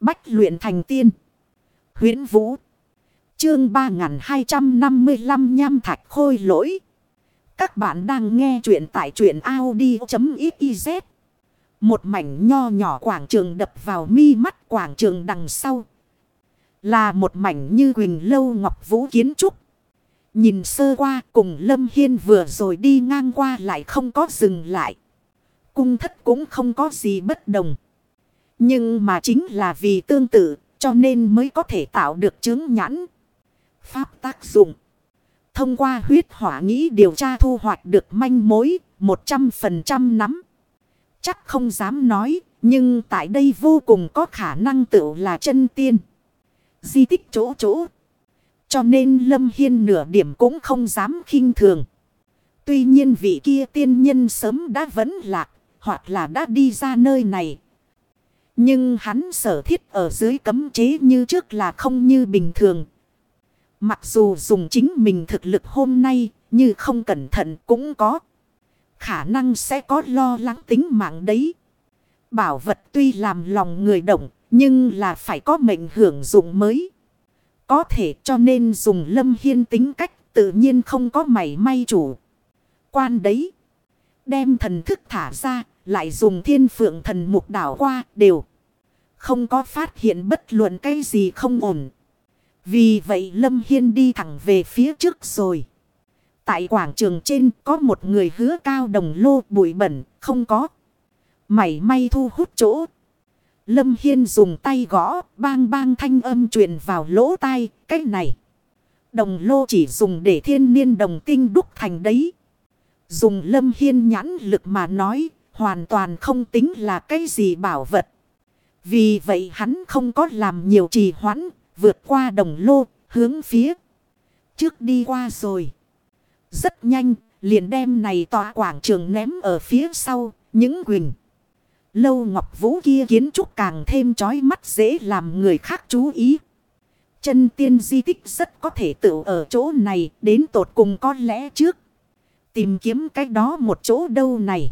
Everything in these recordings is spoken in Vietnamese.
Bách luyện thành tiên. huyễn Vũ. Chương 3255 nham thạch khôi lỗi. Các bạn đang nghe truyện tại truyện Audi.xyz. Một mảnh nho nhỏ quảng trường đập vào mi mắt quảng trường đằng sau. Là một mảnh như quỳnh lâu ngọc vũ kiến trúc. Nhìn sơ qua cùng Lâm Hiên vừa rồi đi ngang qua lại không có dừng lại. Cung thất cũng không có gì bất đồng. Nhưng mà chính là vì tương tự cho nên mới có thể tạo được chứng nhãn. Pháp tác dụng. Thông qua huyết hỏa nghĩ điều tra thu hoạch được manh mối 100% nắm. Chắc không dám nói nhưng tại đây vô cùng có khả năng tự là chân tiên. Di tích chỗ chỗ. Cho nên Lâm Hiên nửa điểm cũng không dám khinh thường. Tuy nhiên vị kia tiên nhân sớm đã vấn lạc, hoặc là đã đi ra nơi này. Nhưng hắn sở thiết ở dưới cấm chế như trước là không như bình thường. Mặc dù dùng chính mình thực lực hôm nay, như không cẩn thận cũng có. Khả năng sẽ có lo lắng tính mạng đấy. Bảo vật tuy làm lòng người động, nhưng là phải có mệnh hưởng dụng mới. Có thể cho nên dùng lâm hiên tính cách tự nhiên không có mảy may chủ. Quan đấy. Đem thần thức thả ra lại dùng thiên phượng thần mục đảo qua đều. Không có phát hiện bất luận cái gì không ổn. Vì vậy Lâm Hiên đi thẳng về phía trước rồi. Tại quảng trường trên có một người hứa cao đồng lô bụi bẩn, không có. Mảy may thu hút chỗ Lâm Hiên dùng tay gõ, bang bang thanh âm truyền vào lỗ tai, cách này. Đồng lô chỉ dùng để thiên niên đồng tinh đúc thành đấy. Dùng Lâm Hiên nhãn lực mà nói, hoàn toàn không tính là cái gì bảo vật. Vì vậy hắn không có làm nhiều trì hoãn, vượt qua đồng lô, hướng phía. Trước đi qua rồi. Rất nhanh, liền đem này tòa quảng trường ném ở phía sau, những quỳnh. Lâu Ngọc Vũ kia kiến trúc càng thêm chói mắt dễ làm người khác chú ý. Chân tiên di tích rất có thể tự ở chỗ này đến tột cùng có lẽ trước. Tìm kiếm cái đó một chỗ đâu này.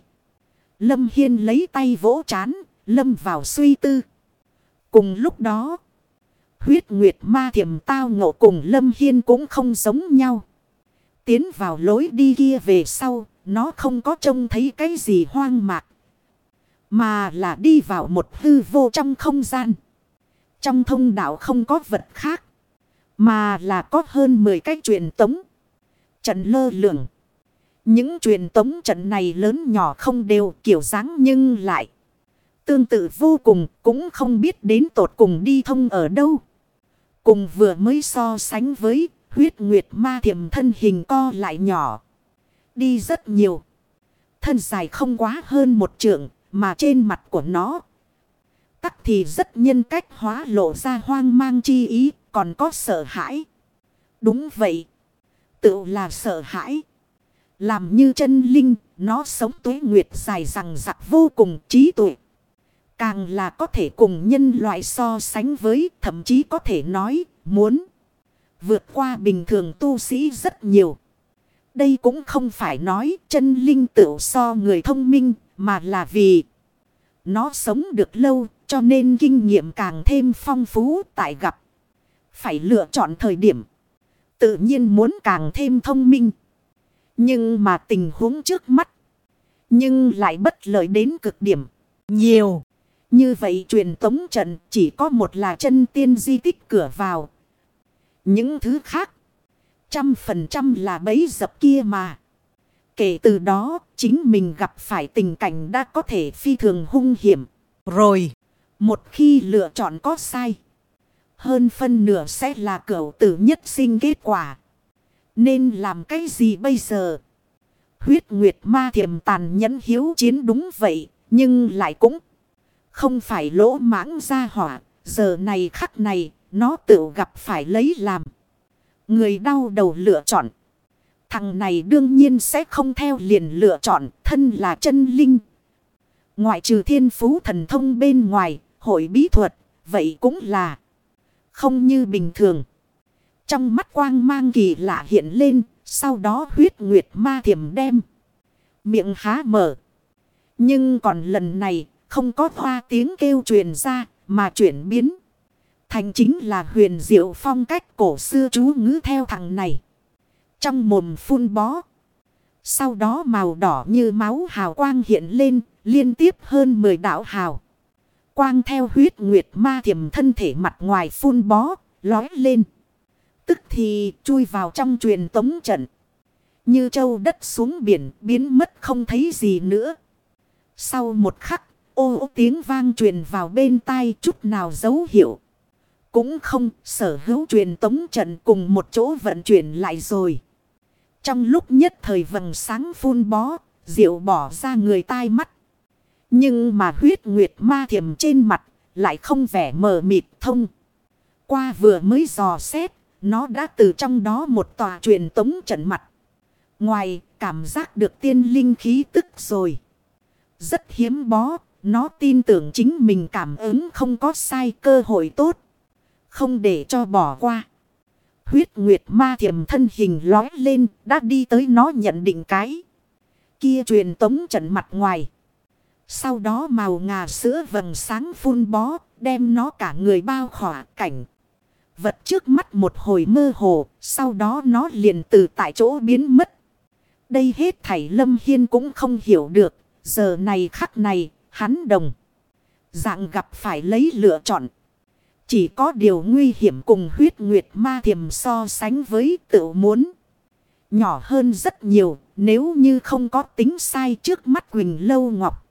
Lâm Hiên lấy tay vỗ chán, lâm vào suy tư. Cùng lúc đó, huyết nguyệt ma thiểm tao ngộ cùng Lâm Hiên cũng không giống nhau. Tiến vào lối đi kia về sau, nó không có trông thấy cái gì hoang mạc. Mà là đi vào một hư vô trong không gian. Trong thông đạo không có vật khác. Mà là có hơn 10 cái truyền tống. Trận lơ lửng. Những truyền tống trận này lớn nhỏ không đều kiểu dáng nhưng lại. Tương tự vô cùng, cũng không biết đến tột cùng đi thông ở đâu. Cùng vừa mới so sánh với huyết nguyệt ma thiểm thân hình co lại nhỏ. Đi rất nhiều. Thân dài không quá hơn một trượng, mà trên mặt của nó. Tắc thì rất nhân cách hóa lộ ra hoang mang chi ý. Còn có sợ hãi. Đúng vậy. Tự là sợ hãi. Làm như chân linh. Nó sống tuế nguyệt dài rằng giặc vô cùng trí tuệ. Càng là có thể cùng nhân loại so sánh với. Thậm chí có thể nói. Muốn. Vượt qua bình thường tu sĩ rất nhiều. Đây cũng không phải nói chân linh tựu so người thông minh, mà là vì nó sống được lâu, cho nên kinh nghiệm càng thêm phong phú tại gặp. Phải lựa chọn thời điểm. Tự nhiên muốn càng thêm thông minh. Nhưng mà tình huống trước mắt. Nhưng lại bất lợi đến cực điểm. Nhiều. Như vậy truyền tống trận chỉ có một là chân tiên di tích cửa vào. Những thứ khác. Trăm phần trăm là bấy dập kia mà. Kể từ đó, chính mình gặp phải tình cảnh đã có thể phi thường hung hiểm. Rồi, một khi lựa chọn có sai, hơn phân nửa sẽ là cửu tử nhất sinh kết quả. Nên làm cái gì bây giờ? Huyết Nguyệt Ma thiểm tàn nhẫn hiếu chiến đúng vậy, nhưng lại cũng không phải lỗ mãng ra hỏa. Giờ này khắc này, nó tự gặp phải lấy làm. Người đau đầu lựa chọn. Thằng này đương nhiên sẽ không theo liền lựa chọn thân là chân linh. Ngoại trừ thiên phú thần thông bên ngoài, hội bí thuật, vậy cũng là không như bình thường. Trong mắt quang mang kỳ lạ hiện lên, sau đó huyết nguyệt ma thiểm đem. Miệng há mở. Nhưng còn lần này, không có hoa tiếng kêu truyền ra, mà chuyển biến. Thành chính là huyền diệu phong cách cổ xưa chú ngữ theo thằng này. Trong mồm phun bó. Sau đó màu đỏ như máu hào quang hiện lên liên tiếp hơn 10 đạo hào. Quang theo huyết nguyệt ma thiểm thân thể mặt ngoài phun bó, lói lên. Tức thì chui vào trong truyền tống trận. Như châu đất xuống biển biến mất không thấy gì nữa. Sau một khắc, ô, ô tiếng vang truyền vào bên tai chút nào dấu hiệu. Cũng không sở hữu truyền tống trận cùng một chỗ vận chuyển lại rồi. Trong lúc nhất thời vầng sáng phun bó, diệu bỏ ra người tai mắt. Nhưng mà huyết nguyệt ma thiểm trên mặt lại không vẻ mờ mịt thông. Qua vừa mới dò xét, nó đã từ trong đó một tòa truyền tống trận mặt. Ngoài, cảm giác được tiên linh khí tức rồi. Rất hiếm bó, nó tin tưởng chính mình cảm ứng không có sai cơ hội tốt. Không để cho bỏ qua. Huyết nguyệt ma thiểm thân hình lói lên, đã đi tới nó nhận định cái. Kia truyền tống trận mặt ngoài. Sau đó màu ngà sữa vầng sáng phun bó, đem nó cả người bao khỏa cảnh. Vật trước mắt một hồi mơ hồ, sau đó nó liền từ tại chỗ biến mất. Đây hết thảy Lâm Hiên cũng không hiểu được, giờ này khắc này, hắn đồng. Dạng gặp phải lấy lựa chọn. Chỉ có điều nguy hiểm cùng huyết nguyệt ma thiềm so sánh với tự muốn. Nhỏ hơn rất nhiều, nếu như không có tính sai trước mắt Quỳnh Lâu Ngọc.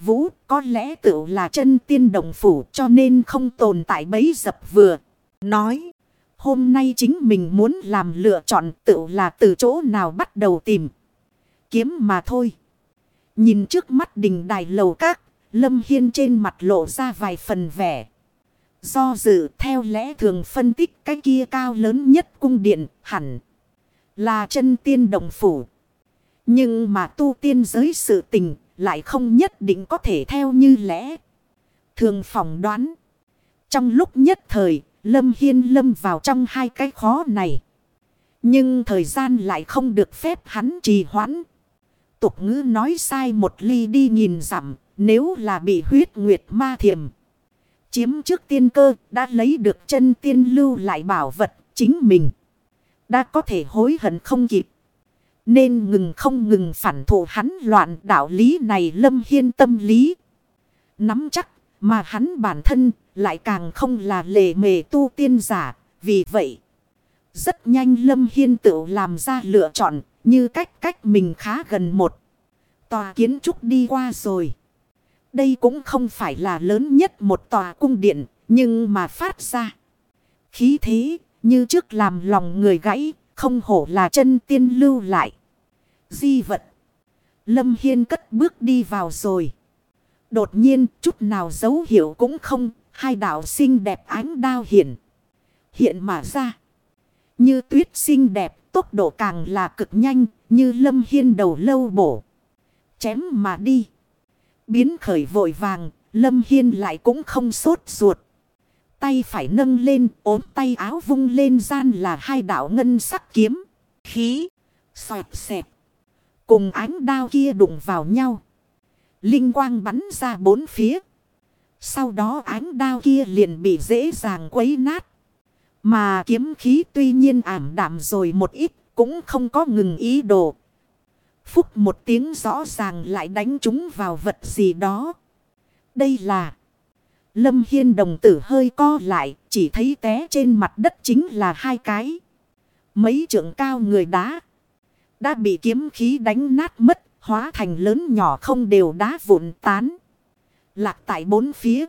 Vũ có lẽ tự là chân tiên đồng phủ cho nên không tồn tại bấy dập vừa. Nói, hôm nay chính mình muốn làm lựa chọn tự là từ chỗ nào bắt đầu tìm. Kiếm mà thôi. Nhìn trước mắt đình đài lầu các, Lâm Hiên trên mặt lộ ra vài phần vẻ. Do dự theo lẽ thường phân tích cái kia cao lớn nhất cung điện hẳn là chân tiên đồng phủ. Nhưng mà tu tiên giới sự tình lại không nhất định có thể theo như lẽ. Thường phỏng đoán. Trong lúc nhất thời, Lâm Hiên lâm vào trong hai cái khó này. Nhưng thời gian lại không được phép hắn trì hoãn. Tục ngữ nói sai một ly đi nhìn dặm, nếu là bị huyết nguyệt ma thiểm Chiếm trước tiên cơ, đã lấy được chân tiên lưu lại bảo vật, chính mình. Đã có thể hối hận không kịp. Nên ngừng không ngừng phản thụ hắn loạn đạo lý này lâm hiên tâm lý. Nắm chắc mà hắn bản thân lại càng không là lề mề tu tiên giả. Vì vậy, rất nhanh lâm hiên tự làm ra lựa chọn như cách cách mình khá gần một. Tòa kiến trúc đi qua rồi. Đây cũng không phải là lớn nhất một tòa cung điện, nhưng mà phát ra. Khí thế như trước làm lòng người gãy, không hổ là chân tiên lưu lại. Di vật. Lâm Hiên cất bước đi vào rồi. Đột nhiên, chút nào dấu hiệu cũng không. Hai đạo xinh đẹp ánh đao hiện Hiện mà ra. Như tuyết xinh đẹp, tốc độ càng là cực nhanh. Như lâm hiên đầu lâu bổ. Chém mà đi. Biến khởi vội vàng. Lâm hiên lại cũng không sốt ruột. Tay phải nâng lên, ốm tay áo vung lên gian là hai đạo ngân sắc kiếm. Khí. Xoẹt xẹp. Cùng ánh đao kia đụng vào nhau. Linh quang bắn ra bốn phía. Sau đó ánh đao kia liền bị dễ dàng quấy nát. Mà kiếm khí tuy nhiên ảm đạm rồi một ít. Cũng không có ngừng ý đồ. Phúc một tiếng rõ ràng lại đánh chúng vào vật gì đó. Đây là... Lâm Hiên đồng tử hơi co lại, chỉ thấy té trên mặt đất chính là hai cái. Mấy trượng cao người đá. Đã bị kiếm khí đánh nát mất, hóa thành lớn nhỏ không đều đá vụn tán. Lạc tại bốn phía.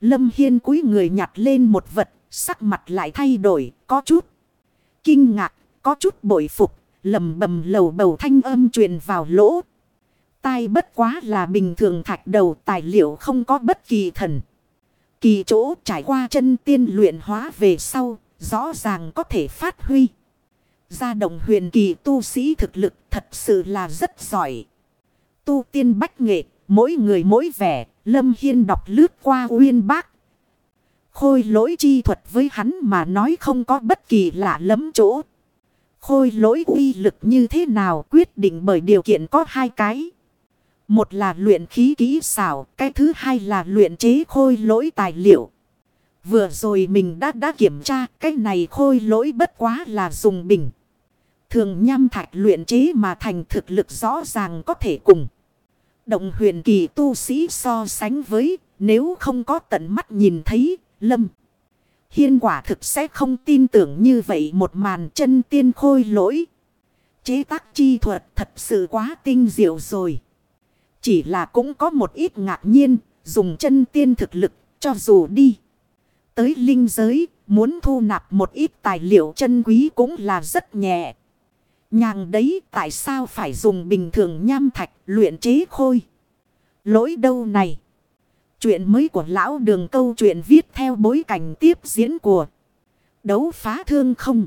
Lâm Hiên cúi người nhặt lên một vật, sắc mặt lại thay đổi, có chút. Kinh ngạc, có chút bội phục, lầm bầm lầu bầu thanh âm truyền vào lỗ. Tai bất quá là bình thường thạch đầu tài liệu không có bất kỳ thần. Kỳ chỗ trải qua chân tiên luyện hóa về sau, rõ ràng có thể phát huy. Gia động huyền kỳ tu sĩ thực lực thật sự là rất giỏi. Tu tiên bách nghệ, mỗi người mỗi vẻ, Lâm Hiên đọc lướt qua uyên bác. Khôi lỗi chi thuật với hắn mà nói không có bất kỳ lạ lắm chỗ. Khôi lỗi uy lực như thế nào quyết định bởi điều kiện có hai cái. Một là luyện khí kỹ xảo, cái thứ hai là luyện chế khôi lỗi tài liệu. Vừa rồi mình đã đã kiểm tra cái này khôi lỗi bất quá là dùng bình. Thường nham thạch luyện chế mà thành thực lực rõ ràng có thể cùng. Động huyền kỳ tu sĩ so sánh với nếu không có tận mắt nhìn thấy lâm. Hiên quả thực sẽ không tin tưởng như vậy một màn chân tiên khôi lỗi. Chế tác chi thuật thật sự quá tinh diệu rồi. Chỉ là cũng có một ít ngạc nhiên, dùng chân tiên thực lực, cho dù đi. Tới linh giới, muốn thu nạp một ít tài liệu chân quý cũng là rất nhẹ. Nhàng đấy, tại sao phải dùng bình thường nham thạch luyện chế khôi. Lỗi đâu này. Chuyện mới của lão đường câu chuyện viết theo bối cảnh tiếp diễn của đấu phá thương không.